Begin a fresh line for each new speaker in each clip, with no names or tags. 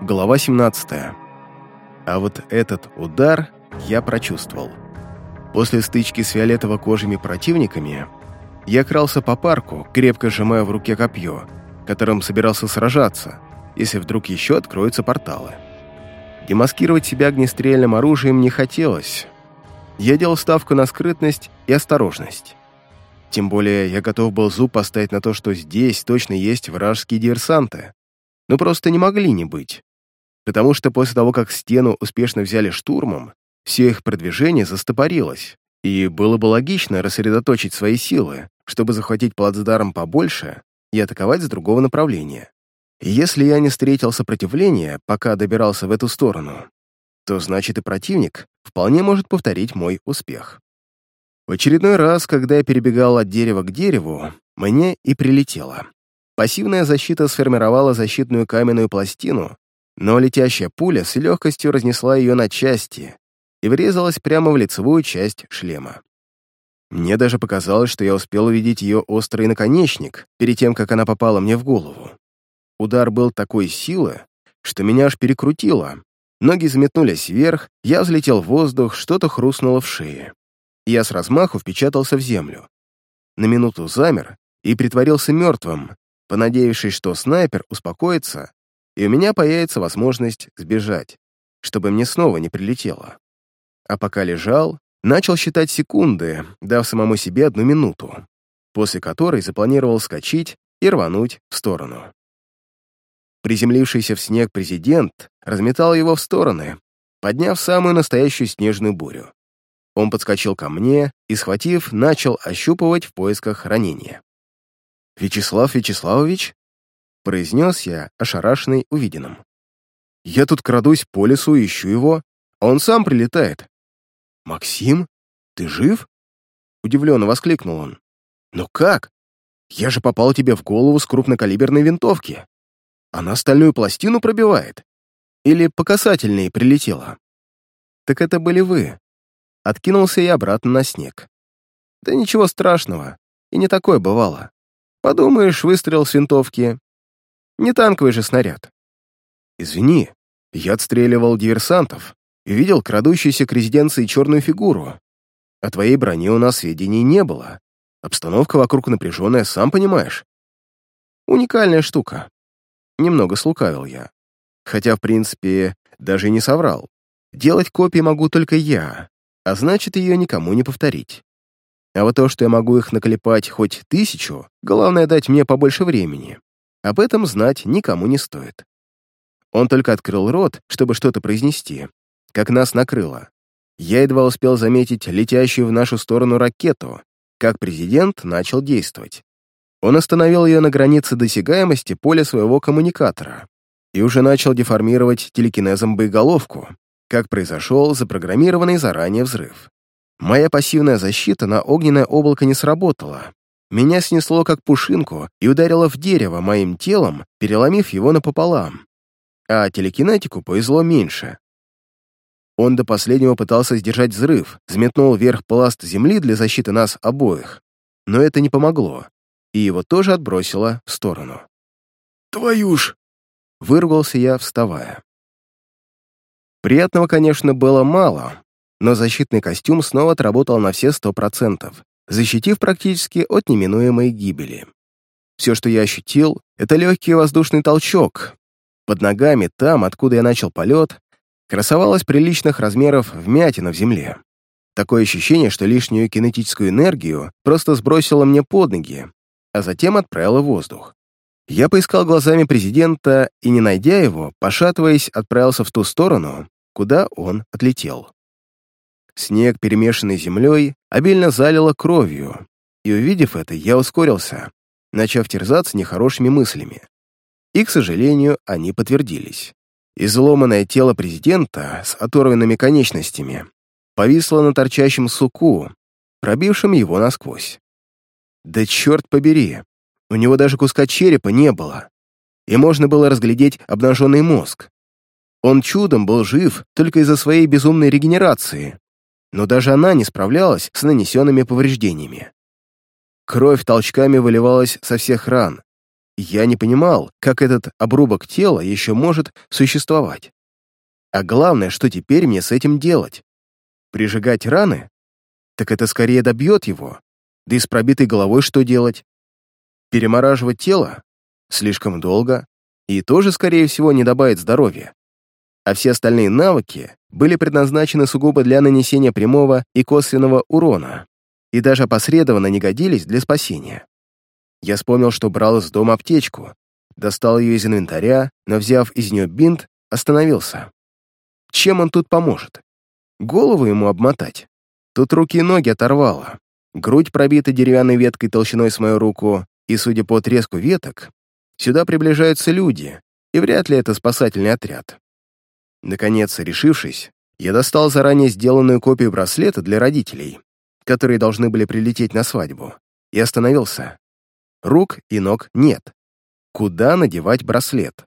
Глава 17. А вот этот удар я прочувствовал. После стычки с фиолетово-кожими противниками я крался по парку, крепко сжимая в руке копье, которым собирался сражаться, если вдруг еще откроются порталы. Демаскировать себя огнестрельным оружием не хотелось. Я делал ставку на скрытность и осторожность. Тем более я готов был зуб поставить на то, что здесь точно есть вражеские диверсанты. Но просто не могли не быть. Потому что после того, как стену успешно взяли штурмом, все их продвижение застопорилось, и было бы логично рассредоточить свои силы, чтобы захватить плацдарм побольше и атаковать с другого направления. Если я не встретил сопротивления, пока добирался в эту сторону, то значит и противник вполне может повторить мой успех. В очередной раз, когда я перебегал от дерева к дереву, мне и прилетело. Пассивная защита сформировала защитную каменную пластину, но летящая пуля с легкостью разнесла ее на части и врезалась прямо в лицевую часть шлема. Мне даже показалось, что я успел увидеть ее острый наконечник перед тем, как она попала мне в голову. Удар был такой силы, что меня аж перекрутило. Ноги заметнулись вверх, я взлетел в воздух, что-то хрустнуло в шее я с размаху впечатался в землю. На минуту замер и притворился мертвым, понадеявшись, что снайпер успокоится, и у меня появится возможность сбежать, чтобы мне снова не прилетело. А пока лежал, начал считать секунды, дав самому себе одну минуту, после которой запланировал скачить и рвануть в сторону. Приземлившийся в снег президент разметал его в стороны, подняв самую настоящую снежную бурю. Он подскочил ко мне и, схватив, начал ощупывать в поисках ранения. «Вячеслав Вячеславович?» — произнес я, ошарашенный увиденным. «Я тут крадусь по лесу, ищу его, а он сам прилетает». «Максим, ты жив?» — удивленно воскликнул он. «Но как? Я же попал тебе в голову с крупнокалиберной винтовки. Она стальную пластину пробивает. Или по касательной прилетела?» «Так это были вы», Откинулся я обратно на снег. Да ничего страшного, и не такое бывало. Подумаешь, выстрел с винтовки. Не танковый же снаряд. Извини, я отстреливал диверсантов и видел крадущуюся к резиденции черную фигуру. О твоей броне у нас сведений не было. Обстановка вокруг напряженная, сам понимаешь. Уникальная штука. Немного слукавил я. Хотя, в принципе, даже и не соврал. Делать копии могу только я, а значит, ее никому не повторить. А вот то, что я могу их наклепать хоть тысячу, главное дать мне побольше времени. Об этом знать никому не стоит. Он только открыл рот, чтобы что-то произнести, как нас накрыло. Я едва успел заметить летящую в нашу сторону ракету, как президент начал действовать. Он остановил ее на границе досягаемости поля своего коммуникатора и уже начал деформировать телекинезом боеголовку, как произошел запрограммированный заранее взрыв. Моя пассивная защита на огненное облако не сработала. Меня снесло как пушинку и ударило в дерево моим телом, переломив его напополам. А телекинетику повезло меньше. Он до последнего пытался сдержать взрыв, взметнул вверх пласт земли для защиты нас обоих. Но это не помогло, и его тоже отбросило в сторону. «Твою ж!» — выругался я, вставая. Приятного, конечно, было мало, но защитный костюм снова отработал на все сто процентов, защитив практически от неминуемой гибели. Все, что я ощутил, это легкий воздушный толчок. Под ногами, там, откуда я начал полет, красовалась приличных размеров вмятина в земле. Такое ощущение, что лишнюю кинетическую энергию просто сбросило мне под ноги, а затем отправило в воздух. Я поискал глазами президента и, не найдя его, пошатываясь, отправился в ту сторону, куда он отлетел. Снег, перемешанный землей, обильно залило кровью, и, увидев это, я ускорился, начав терзаться нехорошими мыслями. И, к сожалению, они подтвердились. Изломанное тело президента с оторванными конечностями повисло на торчащем суку, пробившем его насквозь. Да черт побери, у него даже куска черепа не было, и можно было разглядеть обнаженный мозг. Он чудом был жив только из-за своей безумной регенерации, но даже она не справлялась с нанесенными повреждениями. Кровь толчками выливалась со всех ран, Я не понимал, как этот обрубок тела еще может существовать. А главное, что теперь мне с этим делать? Прижигать раны? Так это скорее добьет его. Да и с пробитой головой что делать? Перемораживать тело? Слишком долго. И тоже, скорее всего, не добавит здоровья. А все остальные навыки были предназначены сугубо для нанесения прямого и косвенного урона, и даже опосредованно не годились для спасения. Я вспомнил, что брал из дома аптечку, достал ее из инвентаря, но, взяв из нее бинт, остановился. Чем он тут поможет? Голову ему обмотать? Тут руки и ноги оторвало. Грудь пробита деревянной веткой толщиной с мою руку, и, судя по треску веток, сюда приближаются люди, и вряд ли это спасательный отряд. Наконец, решившись, я достал заранее сделанную копию браслета для родителей, которые должны были прилететь на свадьбу, и остановился. Рук и ног нет. Куда надевать браслет?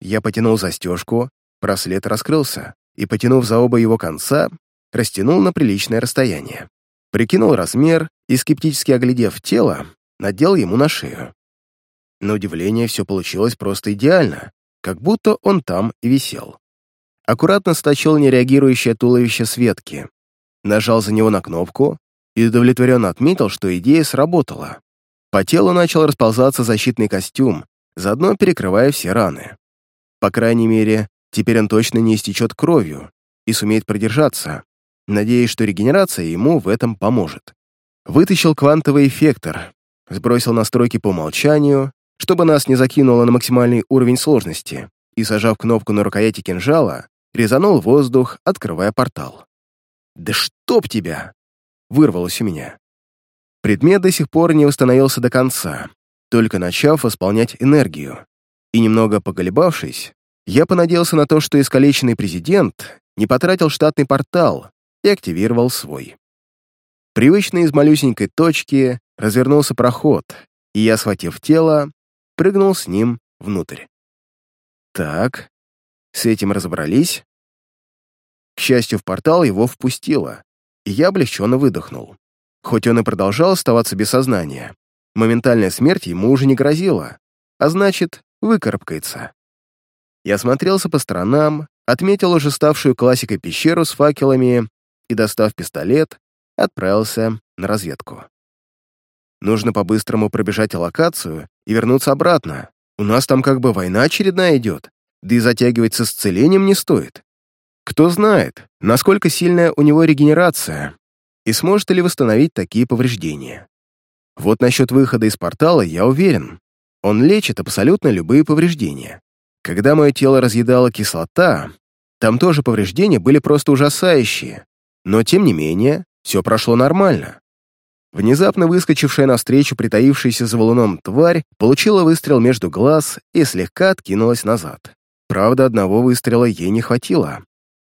Я потянул застежку, браслет раскрылся, и, потянув за оба его конца, растянул на приличное расстояние. Прикинул размер и, скептически оглядев тело, надел ему на шею. На удивление, все получилось просто идеально, как будто он там и висел. Аккуратно стащил нереагирующее туловище Светки, нажал за него на кнопку и удовлетворенно отметил, что идея сработала. По телу начал расползаться защитный костюм, заодно перекрывая все раны. По крайней мере, теперь он точно не истечет кровью и сумеет продержаться, надеясь, что регенерация ему в этом поможет. Вытащил квантовый эффектор, сбросил настройки по умолчанию, чтобы нас не закинуло на максимальный уровень сложности, и, сажав кнопку на рукояти кинжала, резанул воздух, открывая портал. «Да чтоб тебя!» — вырвалось у меня. Предмет до сих пор не восстановился до конца, только начав восполнять энергию. И немного поколебавшись, я понадеялся на то, что искалеченный президент не потратил штатный портал и активировал свой. Привычно из малюсенькой точки развернулся проход, и я, схватив тело, прыгнул с ним внутрь. Так, с этим разобрались. К счастью, в портал его впустило, и я облегченно выдохнул. Хоть он и продолжал оставаться без сознания, моментальная смерть ему уже не грозила, а значит, выкарабкается. Я смотрелся по сторонам, отметил уже ставшую классикой пещеру с факелами и, достав пистолет, отправился на разведку. Нужно по-быстрому пробежать локацию и вернуться обратно. У нас там как бы война очередная идет, да и затягивать с исцелением не стоит. Кто знает, насколько сильная у него регенерация, и сможет ли восстановить такие повреждения. Вот насчет выхода из портала я уверен. Он лечит абсолютно любые повреждения. Когда мое тело разъедала кислота, там тоже повреждения были просто ужасающие, но тем не менее все прошло нормально. Внезапно выскочившая навстречу притаившаяся за валуном тварь получила выстрел между глаз и слегка откинулась назад. Правда, одного выстрела ей не хватило,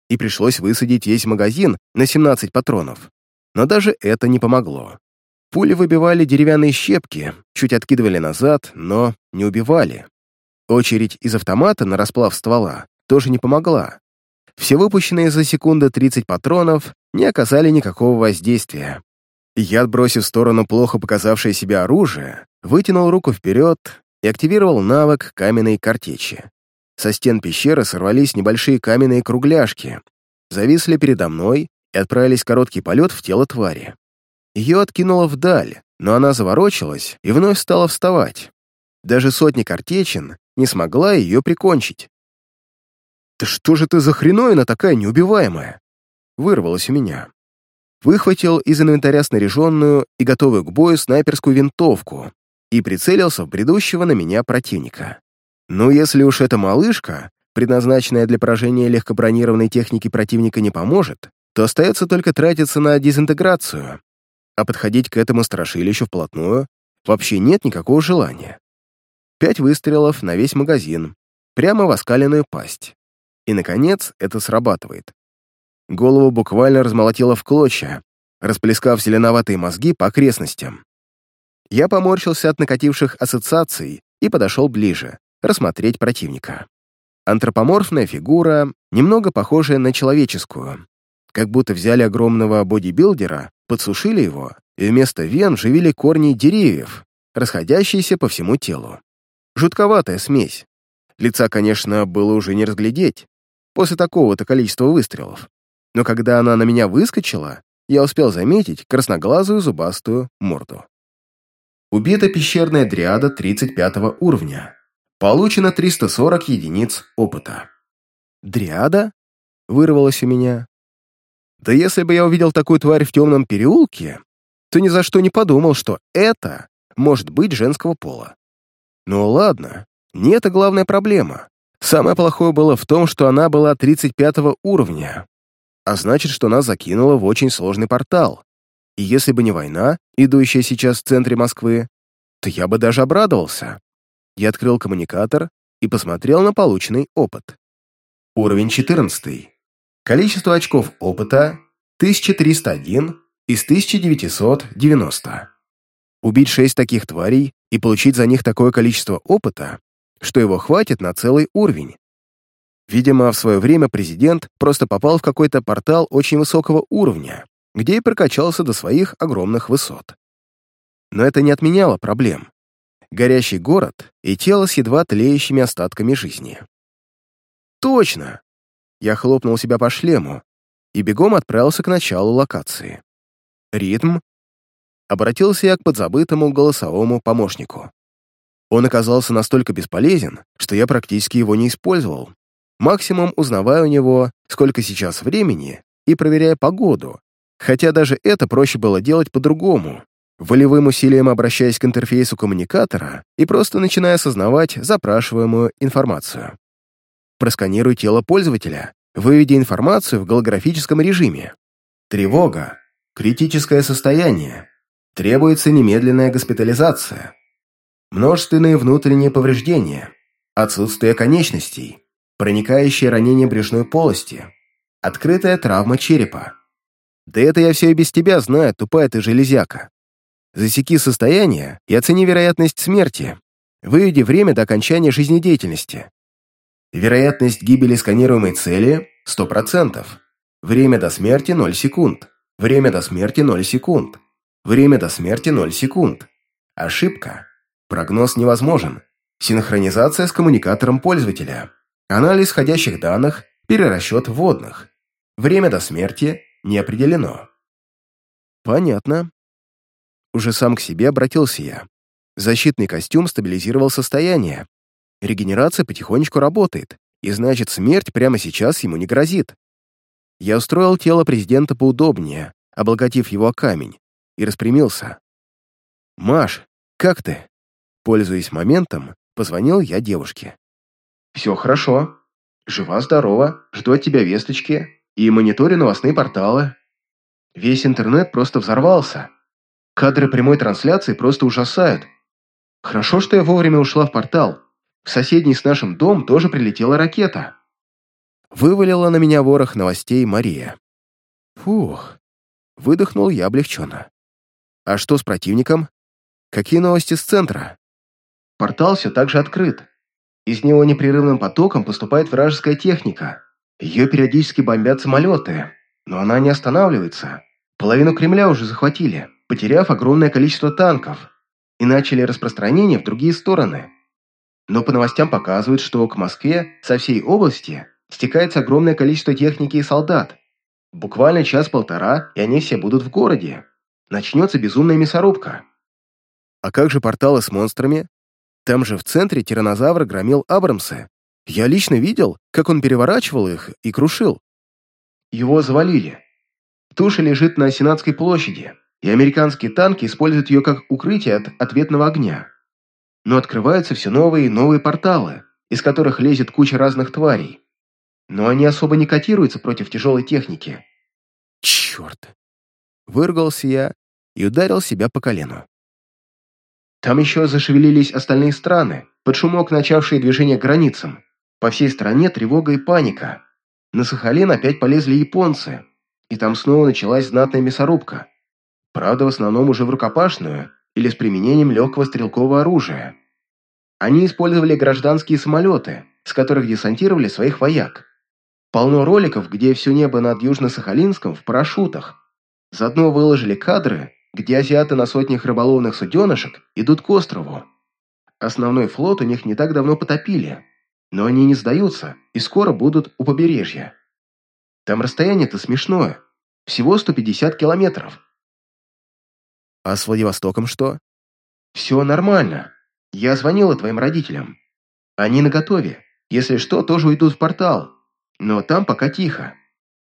и пришлось высадить весь магазин на 17 патронов. Но даже это не помогло. Пули выбивали деревянные щепки, чуть откидывали назад, но не убивали. Очередь из автомата на расплав ствола тоже не помогла. Все выпущенные за секунду 30 патронов не оказали никакого воздействия. Я, отбросив в сторону плохо показавшее себя оружие, вытянул руку вперед и активировал навык каменной картечи. Со стен пещеры сорвались небольшие каменные кругляшки, зависли передо мной и отправились короткий полет в тело твари. Ее откинуло вдаль, но она заворочилась и вновь стала вставать. Даже сотни картечин не смогла ее прикончить. «Да что же ты за хреновина такая неубиваемая?» Вырвалось у меня. Выхватил из инвентаря снаряженную и готовую к бою снайперскую винтовку и прицелился в бредущего на меня противника. Ну, если уж эта малышка, предназначенная для поражения легкобронированной техники противника, не поможет, то остается только тратиться на дезинтеграцию, а подходить к этому страшилищу вплотную вообще нет никакого желания. Пять выстрелов на весь магазин, прямо в оскаленную пасть. И, наконец, это срабатывает. Голову буквально размолотило в клочья, расплескав зеленоватые мозги по окрестностям. Я поморщился от накативших ассоциаций и подошел ближе, рассмотреть противника. Антропоморфная фигура, немного похожая на человеческую, как будто взяли огромного бодибилдера, подсушили его и вместо вен живили корни деревьев, расходящиеся по всему телу. Жутковатая смесь. Лица, конечно, было уже не разглядеть, после такого-то количества выстрелов. Но когда она на меня выскочила, я успел заметить красноглазую зубастую морду. Убита пещерная дриада 35 уровня. Получено 340 единиц опыта. «Дриада?» — вырвалось у меня. Да если бы я увидел такую тварь в темном переулке, то ни за что не подумал, что это может быть женского пола. Ну ладно, не это главная проблема. Самое плохое было в том, что она была 35 уровня, а значит, что нас закинуло в очень сложный портал. И если бы не война, идущая сейчас в центре Москвы, то я бы даже обрадовался. Я открыл коммуникатор и посмотрел на полученный опыт. Уровень 14. Количество очков опыта 1301 из 1990. Убить шесть таких тварей и получить за них такое количество опыта, что его хватит на целый уровень. Видимо, в свое время президент просто попал в какой-то портал очень высокого уровня, где и прокачался до своих огромных высот. Но это не отменяло проблем. Горящий город и тело с едва тлеющими остатками жизни. Точно! Я хлопнул себя по шлему и бегом отправился к началу локации. Ритм. Обратился я к подзабытому голосовому помощнику. Он оказался настолько бесполезен, что я практически его не использовал. Максимум узнавая у него, сколько сейчас времени, и проверяя погоду, хотя даже это проще было делать по-другому, волевым усилием обращаясь к интерфейсу коммуникатора и просто начиная осознавать запрашиваемую информацию. Просканируй тело пользователя, выведя информацию в голографическом режиме. Тревога. Критическое состояние. Требуется немедленная госпитализация. Множественные внутренние повреждения. Отсутствие конечностей. Проникающее ранение брюшной полости. Открытая травма черепа. Да это я все и без тебя знаю, тупая ты железяка. Засеки состояние и оцени вероятность смерти. Выведи время до окончания жизнедеятельности. Вероятность гибели сканируемой цели – 100%. Время до смерти – 0 секунд. Время до смерти – 0 секунд. Время до смерти – 0 секунд. Ошибка. Прогноз невозможен. Синхронизация с коммуникатором пользователя. Анализ входящих данных, перерасчет вводных. Время до смерти не определено. Понятно. Уже сам к себе обратился я. Защитный костюм стабилизировал состояние, Регенерация потихонечку работает, и значит, смерть прямо сейчас ему не грозит. Я устроил тело президента поудобнее, облаготив его о камень, и распрямился. «Маш, как ты?» Пользуясь моментом, позвонил я девушке. «Все хорошо. Жива-здорова, жду от тебя весточки и мониторю новостные порталы. Весь интернет просто взорвался. Кадры прямой трансляции просто ужасают. Хорошо, что я вовремя ушла в портал, в соседний с нашим дом тоже прилетела ракета. Вывалила на меня ворох новостей Мария. Фух, выдохнул я облегченно. А что с противником? Какие новости с центра? Портал все так же открыт. Из него непрерывным потоком поступает вражеская техника. Ее периодически бомбят самолеты, но она не останавливается. Половину Кремля уже захватили, потеряв огромное количество танков, и начали распространение в другие стороны но по новостям показывают, что к Москве со всей области стекается огромное количество техники и солдат. Буквально час-полтора, и они все будут в городе. Начнется безумная мясорубка. А как же порталы с монстрами? Там же в центре тиранозавр громил Абрамсы. Я лично видел, как он переворачивал их и крушил. Его завалили. Туша лежит на Сенатской площади, и американские танки используют ее как укрытие от ответного огня но открываются все новые и новые порталы, из которых лезет куча разных тварей. Но они особо не котируются против тяжелой техники. Черт! Выргался я и ударил себя по колену. Там еще зашевелились остальные страны, под шумок начавшие движение к границам. По всей стране тревога и паника. На Сахалин опять полезли японцы, и там снова началась знатная мясорубка. Правда, в основном уже в рукопашную, или с применением легкого стрелкового оружия. Они использовали гражданские самолеты, с которых десантировали своих вояк. Полно роликов, где все небо над Южно-Сахалинском в парашютах. Заодно выложили кадры, где азиаты на сотнях рыболовных суденышек идут к острову. основной флот у них не так давно потопили, но они не сдаются и скоро будут у побережья. Там расстояние-то смешное, всего 150 километров.
А с Владивостоком что?
Все нормально. Я звонила твоим родителям. Они наготове. Если что, тоже уйдут в портал. Но там пока тихо.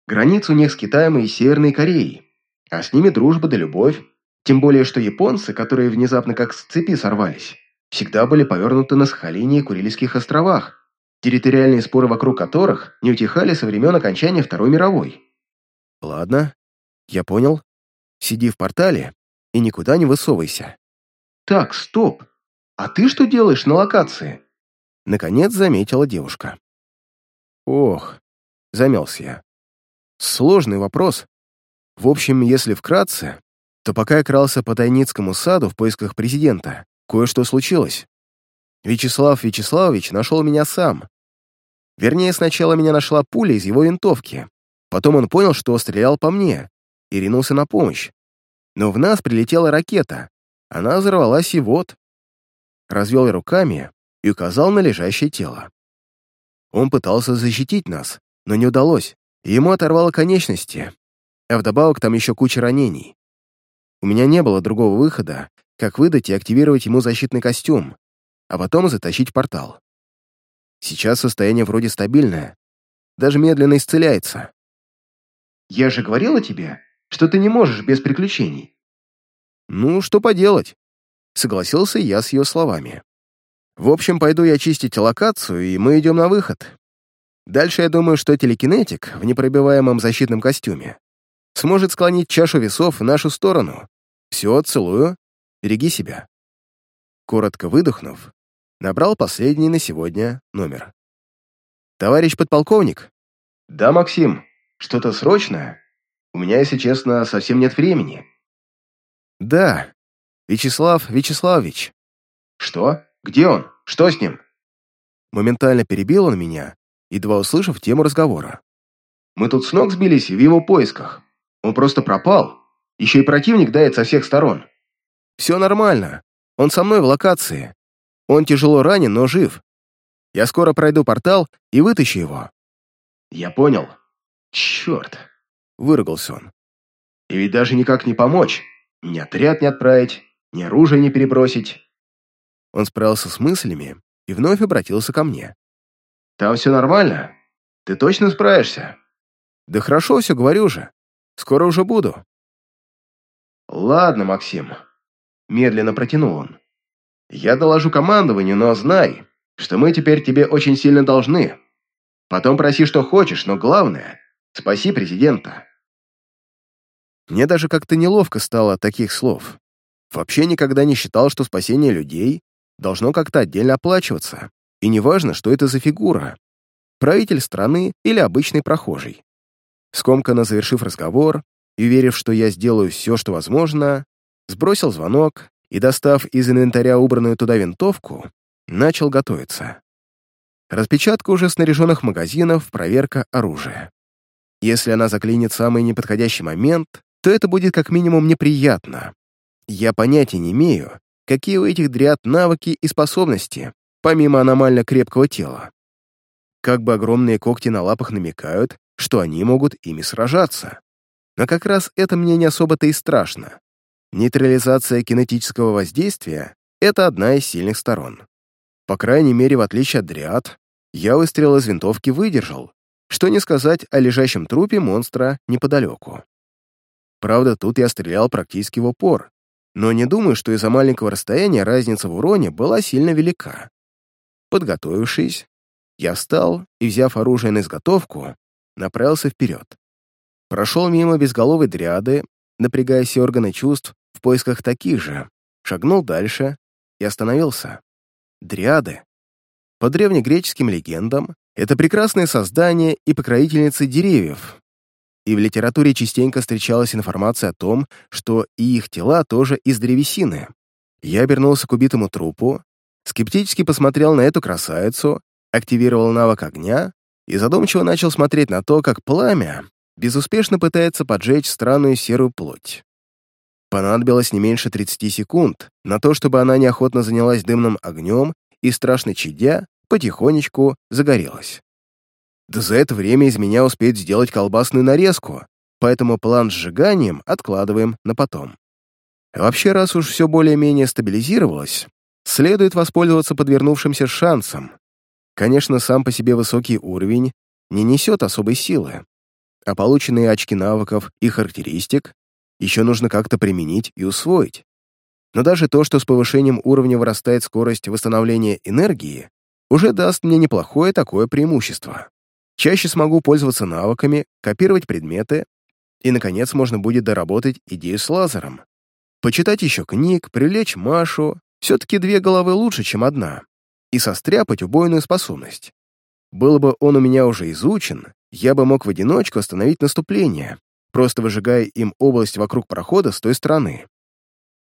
Граница у них с Китаем и Северной Кореей. А с ними дружба да любовь. Тем более, что японцы, которые внезапно как с цепи сорвались, всегда были повернуты на Сахалине и Курильских островах, территориальные споры вокруг которых не утихали со времен окончания Второй мировой.
Ладно, я понял. Сиди в портале и никуда не высовывайся.
Так, стоп. А ты что делаешь на локации?
Наконец заметила девушка. Ох, замялся я. Сложный вопрос. В общем, если вкратце, то пока я крался по Тайницкому саду в поисках президента, кое-что случилось. Вячеслав Вячеславович нашел меня сам. Вернее, сначала меня нашла пуля из его винтовки. Потом он понял, что стрелял по мне, и ринулся на помощь. Но в нас прилетела ракета. Она взорвалась и вот. Развел руками и указал на лежащее тело. Он пытался защитить нас, но не удалось. Ему оторвало конечности, а вдобавок там еще куча ранений. У меня не было другого выхода, как выдать и активировать ему защитный костюм, а потом затащить портал. Сейчас состояние вроде стабильное, даже медленно исцеляется.
«Я же говорила тебе, что ты не можешь без приключений».
«Ну, что поделать?» — согласился я с ее словами. «В общем, пойду я чистить локацию, и мы идем на выход. Дальше я думаю, что телекинетик в непробиваемом защитном костюме сможет склонить чашу весов в нашу сторону. Все, целую. Береги себя». Коротко выдохнув, набрал последний на сегодня номер. «Товарищ подполковник?»
«Да, Максим. Что-то срочное? У меня, если честно, совсем нет времени».
«Да. Вячеслав Вячеславович».
«Что? Где он? Что с ним?»
Моментально перебил он меня, едва услышав тему разговора.
«Мы тут с ног сбились в его поисках. Он просто пропал. Еще и противник дает со всех сторон».
«Все нормально. Он со мной в локации. Он тяжело ранен, но жив. Я скоро пройду портал и вытащу его».
«Я понял. Черт!»
— выругался он.
«И ведь даже никак не помочь. Ни отряд не отправить, ни оружие не перебросить».
Он справился с мыслями и вновь обратился ко мне.
«Там все нормально? Ты точно справишься?»
«Да хорошо все, говорю же. Скоро уже буду».
«Ладно, Максим», — медленно протянул он. «Я доложу командованию, но знай, что мы теперь тебе очень сильно должны. Потом проси, что хочешь, но главное — спаси президента».
Мне даже как-то неловко стало от таких слов. Вообще никогда не считал, что спасение людей должно как-то отдельно оплачиваться, и неважно, что это за фигура — правитель страны или обычный прохожий. Скомканно завершив разговор и уверив, что я сделаю все, что возможно, сбросил звонок и, достав из инвентаря убранную туда винтовку, начал готовиться. Распечатка уже снаряженных магазинов, проверка оружия. Если она заклинит самый неподходящий момент, то это будет как минимум неприятно. Я понятия не имею, какие у этих дриад навыки и способности, помимо аномально крепкого тела. Как бы огромные когти на лапах намекают, что они могут ими сражаться. Но как раз это мне не особо-то и страшно. Нейтрализация кинетического воздействия — это одна из сильных сторон. По крайней мере, в отличие от дриад, я выстрел из винтовки выдержал, что не сказать о лежащем трупе монстра неподалеку. Правда, тут я стрелял практически в упор, но не думаю, что из-за маленького расстояния разница в уроне была сильно велика. Подготовившись, я встал и, взяв оружие на изготовку, направился вперед. Прошел мимо безголовой дриады, напрягая все органы чувств в поисках таких же, шагнул дальше и остановился. Дриады. По древнегреческим легендам, это прекрасные создания и покровительницы деревьев, и в литературе частенько встречалась информация о том, что и их тела тоже из древесины. Я обернулся к убитому трупу, скептически посмотрел на эту красавицу, активировал навык огня и задумчиво начал смотреть на то, как пламя безуспешно пытается поджечь странную серую плоть. Понадобилось не меньше 30 секунд на то, чтобы она неохотно занялась дымным огнем и, страшно чадя, потихонечку загорелась. Да за это время из меня успеет сделать колбасную нарезку, поэтому план с сжиганием откладываем на потом. Вообще, раз уж все более-менее стабилизировалось, следует воспользоваться подвернувшимся шансом. Конечно, сам по себе высокий уровень не несет особой силы, а полученные очки навыков и характеристик еще нужно как-то применить и усвоить. Но даже то, что с повышением уровня вырастает скорость восстановления энергии, уже даст мне неплохое такое преимущество. Чаще смогу пользоваться навыками, копировать предметы, и, наконец, можно будет доработать идею с лазером. Почитать еще книг, привлечь Машу, все-таки две головы лучше, чем одна, и состряпать убойную способность. Было бы он у меня уже изучен, я бы мог в одиночку остановить наступление, просто выжигая им область вокруг прохода с той стороны.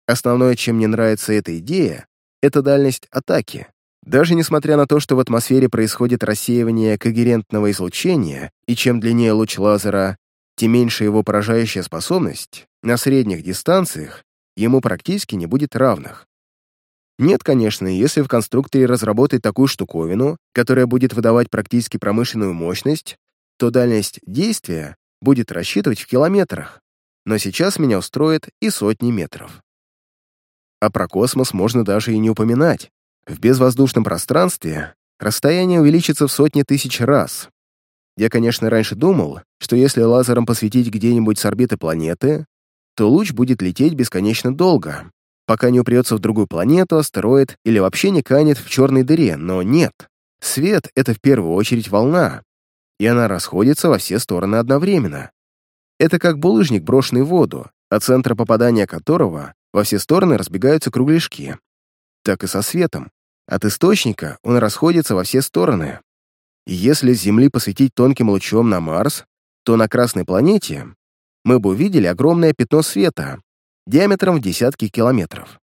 Основное, чем мне нравится эта идея, это дальность атаки. Даже несмотря на то, что в атмосфере происходит рассеивание когерентного излучения, и чем длиннее луч лазера, тем меньше его поражающая способность, на средних дистанциях ему практически не будет равных. Нет, конечно, если в конструкторе разработать такую штуковину, которая будет выдавать практически промышленную мощность, то дальность действия будет рассчитывать в километрах, но сейчас меня устроит и сотни метров. А про космос можно даже и не упоминать. В безвоздушном пространстве расстояние увеличится в сотни тысяч раз. Я, конечно, раньше думал, что если лазером посветить где-нибудь с орбиты планеты, то луч будет лететь бесконечно долго, пока не упрется в другую планету, астероид или вообще не канет в черной дыре, но нет. Свет — это в первую очередь волна, и она расходится во все стороны одновременно. Это как булыжник, брошенный в воду, от центра попадания которого во все стороны разбегаются кругляшки. Так и со светом. От источника он расходится во все стороны. И если с Земли посветить тонким лучом на Марс, то на Красной планете мы бы увидели огромное пятно света, диаметром в десятки километров.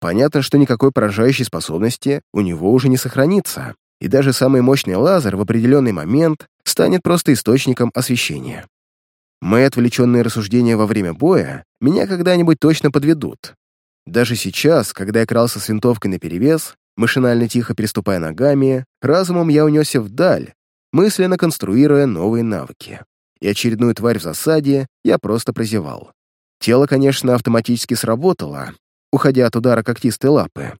Понятно, что никакой поражающей способности у него уже не сохранится, и даже самый мощный лазер в определенный момент станет просто источником освещения. Мои отвлеченные рассуждения во время боя меня когда-нибудь точно подведут. Даже сейчас, когда я крался с винтовкой наперевес, машинально тихо переступая ногами, разумом я унесся вдаль, мысленно конструируя новые навыки. И очередную тварь в засаде я просто прозевал. Тело, конечно, автоматически сработало, уходя от удара когтистой лапы.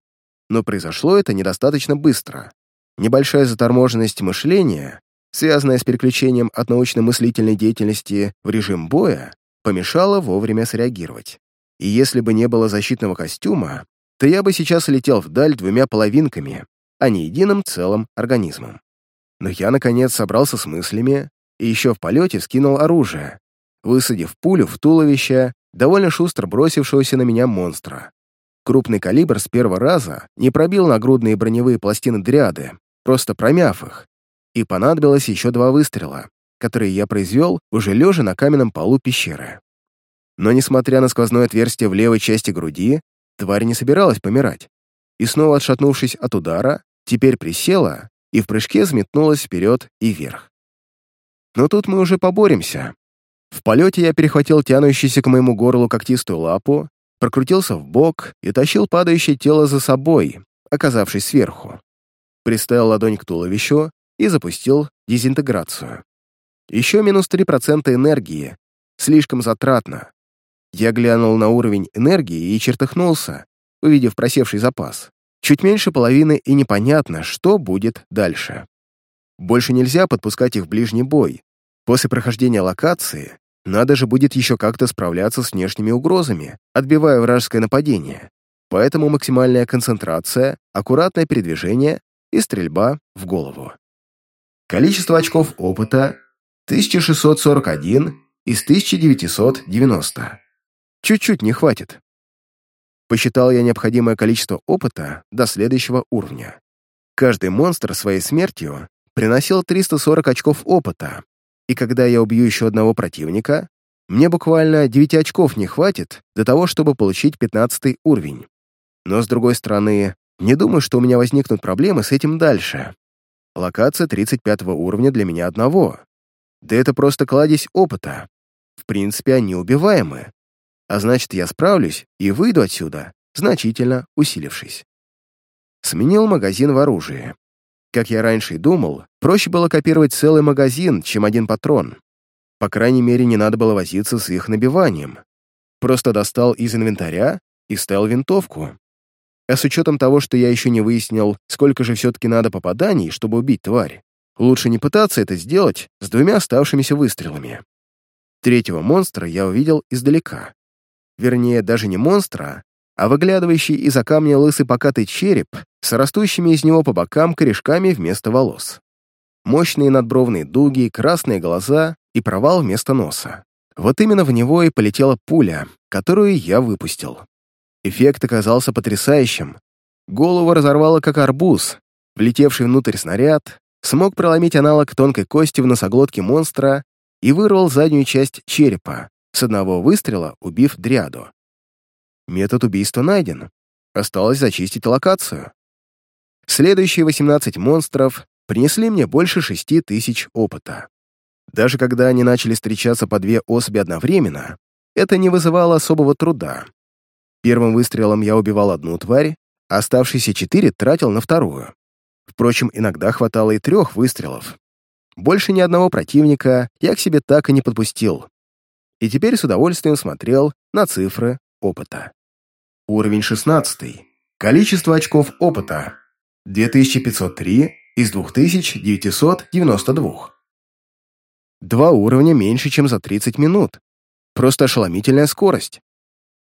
Но произошло это недостаточно быстро. Небольшая заторможенность мышления, связанная с переключением от научно-мыслительной деятельности в режим боя, помешала вовремя среагировать. И если бы не было защитного костюма, то я бы сейчас летел вдаль двумя половинками, а не единым целым организмом. Но я, наконец, собрался с мыслями и еще в полете скинул оружие, высадив пулю в туловище довольно шустро бросившегося на меня монстра. Крупный калибр с первого раза не пробил нагрудные броневые пластины дриады, просто промяв их, и понадобилось еще два выстрела, которые я произвел, уже лежа на каменном полу пещеры. Но, несмотря на сквозное отверстие в левой части груди, тварь не собиралась помирать, и снова отшатнувшись от удара, теперь присела и в прыжке взметнулась вперед и вверх. Но тут мы уже поборемся. В полете я перехватил тянущуюся к моему горлу когтистую лапу, прокрутился в бок и тащил падающее тело за собой, оказавшись сверху приставил ладонь к туловищу и запустил дезинтеграцию. Еще минус 3% энергии. Слишком затратно. Я глянул на уровень энергии и чертыхнулся, увидев просевший запас. Чуть меньше половины и непонятно, что будет дальше. Больше нельзя подпускать их в ближний бой. После прохождения локации надо же будет еще как-то справляться с внешними угрозами, отбивая вражеское нападение. Поэтому максимальная концентрация, аккуратное передвижение и стрельба в голову. Количество очков опыта 1641 из 1990. Чуть-чуть не хватит. Посчитал я необходимое количество опыта до следующего уровня. Каждый монстр своей смертью приносил 340 очков опыта, и когда я убью еще одного противника, мне буквально 9 очков не хватит для того, чтобы получить 15 уровень. Но, с другой стороны, не думаю, что у меня возникнут проблемы с этим дальше. Локация 35 уровня для меня одного. Да это просто кладезь опыта. В принципе, они убиваемы. А значит, я справлюсь и выйду отсюда, значительно усилившись. Сменил магазин в оружии. Как я раньше и думал, проще было копировать целый магазин, чем один патрон. По крайней мере, не надо было возиться с их набиванием. Просто достал из инвентаря и ставил винтовку. А с учетом того, что я еще не выяснил, сколько же все-таки надо попаданий, чтобы убить тварь, лучше не пытаться это сделать с двумя оставшимися выстрелами. Третьего монстра я увидел издалека. Вернее, даже не монстра, а выглядывающий из-за камня лысый покатый череп с растущими из него по бокам корешками вместо волос. Мощные надбровные дуги, красные глаза и провал вместо носа. Вот именно в него и полетела пуля, которую я выпустил. Эффект оказался потрясающим. Голову разорвало как арбуз. Влетевший внутрь снаряд смог проломить аналог тонкой кости в носоглотке монстра и вырвал заднюю часть черепа, с одного выстрела убив дряду. Метод убийства найден. Осталось зачистить локацию. Следующие 18 монстров принесли мне больше 6 тысяч опыта. Даже когда они начали встречаться по две особи одновременно, это не вызывало особого труда. Первым выстрелом я убивал одну тварь, а оставшиеся четыре тратил на вторую. Впрочем, иногда хватало и трех выстрелов. Больше ни одного противника я к себе так и не подпустил. И теперь с удовольствием смотрел на цифры опыта. Уровень 16. Количество очков опыта. 2503 из 2992. Два уровня меньше, чем за 30 минут. Просто ошеломительная скорость.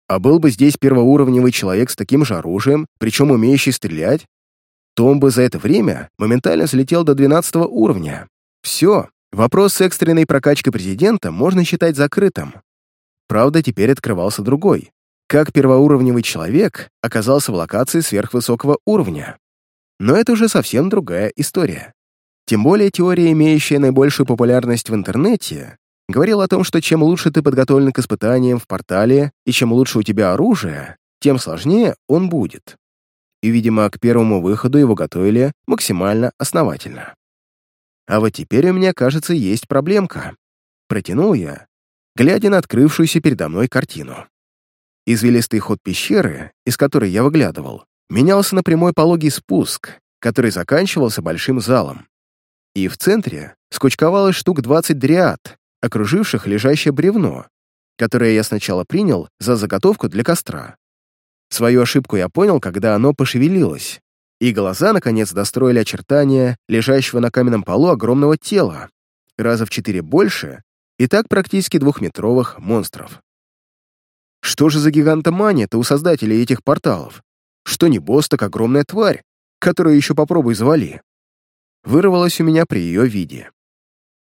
А был бы здесь первоуровневый человек с таким же оружием, причем умеющий стрелять, то он бы за это время моментально слетел до 12 уровня. Все, вопрос с экстренной прокачкой президента можно считать закрытым. Правда, теперь открывался другой. Как первоуровневый человек оказался в локации сверхвысокого уровня. Но это уже совсем другая история. Тем более теория, имеющая наибольшую популярность в интернете, говорила о том, что чем лучше ты подготовлен к испытаниям в портале и чем лучше у тебя оружие, тем сложнее он будет. И, видимо, к первому выходу его готовили максимально основательно. А вот теперь у меня, кажется, есть проблемка. Протянул я, глядя на открывшуюся передо мной картину. Извилистый ход пещеры, из которой я выглядывал, менялся на прямой пологий спуск, который заканчивался большим залом и в центре скучковалось штук 20 дриад, окруживших лежащее бревно, которое я сначала принял за заготовку для костра. Свою ошибку я понял, когда оно пошевелилось, и глаза, наконец, достроили очертания лежащего на каменном полу огромного тела, раза в четыре больше и так практически двухметровых монстров. Что же за гигантомания-то у создателей этих порталов? Что не босс, так огромная тварь, которую еще попробуй завали вырвалось у меня при ее виде.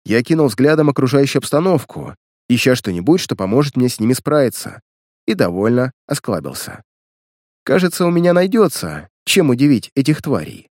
Я кинул взглядом окружающую обстановку, ища что-нибудь, что поможет мне с ними справиться, и довольно осклабился. Кажется, у меня найдется, чем удивить этих тварей.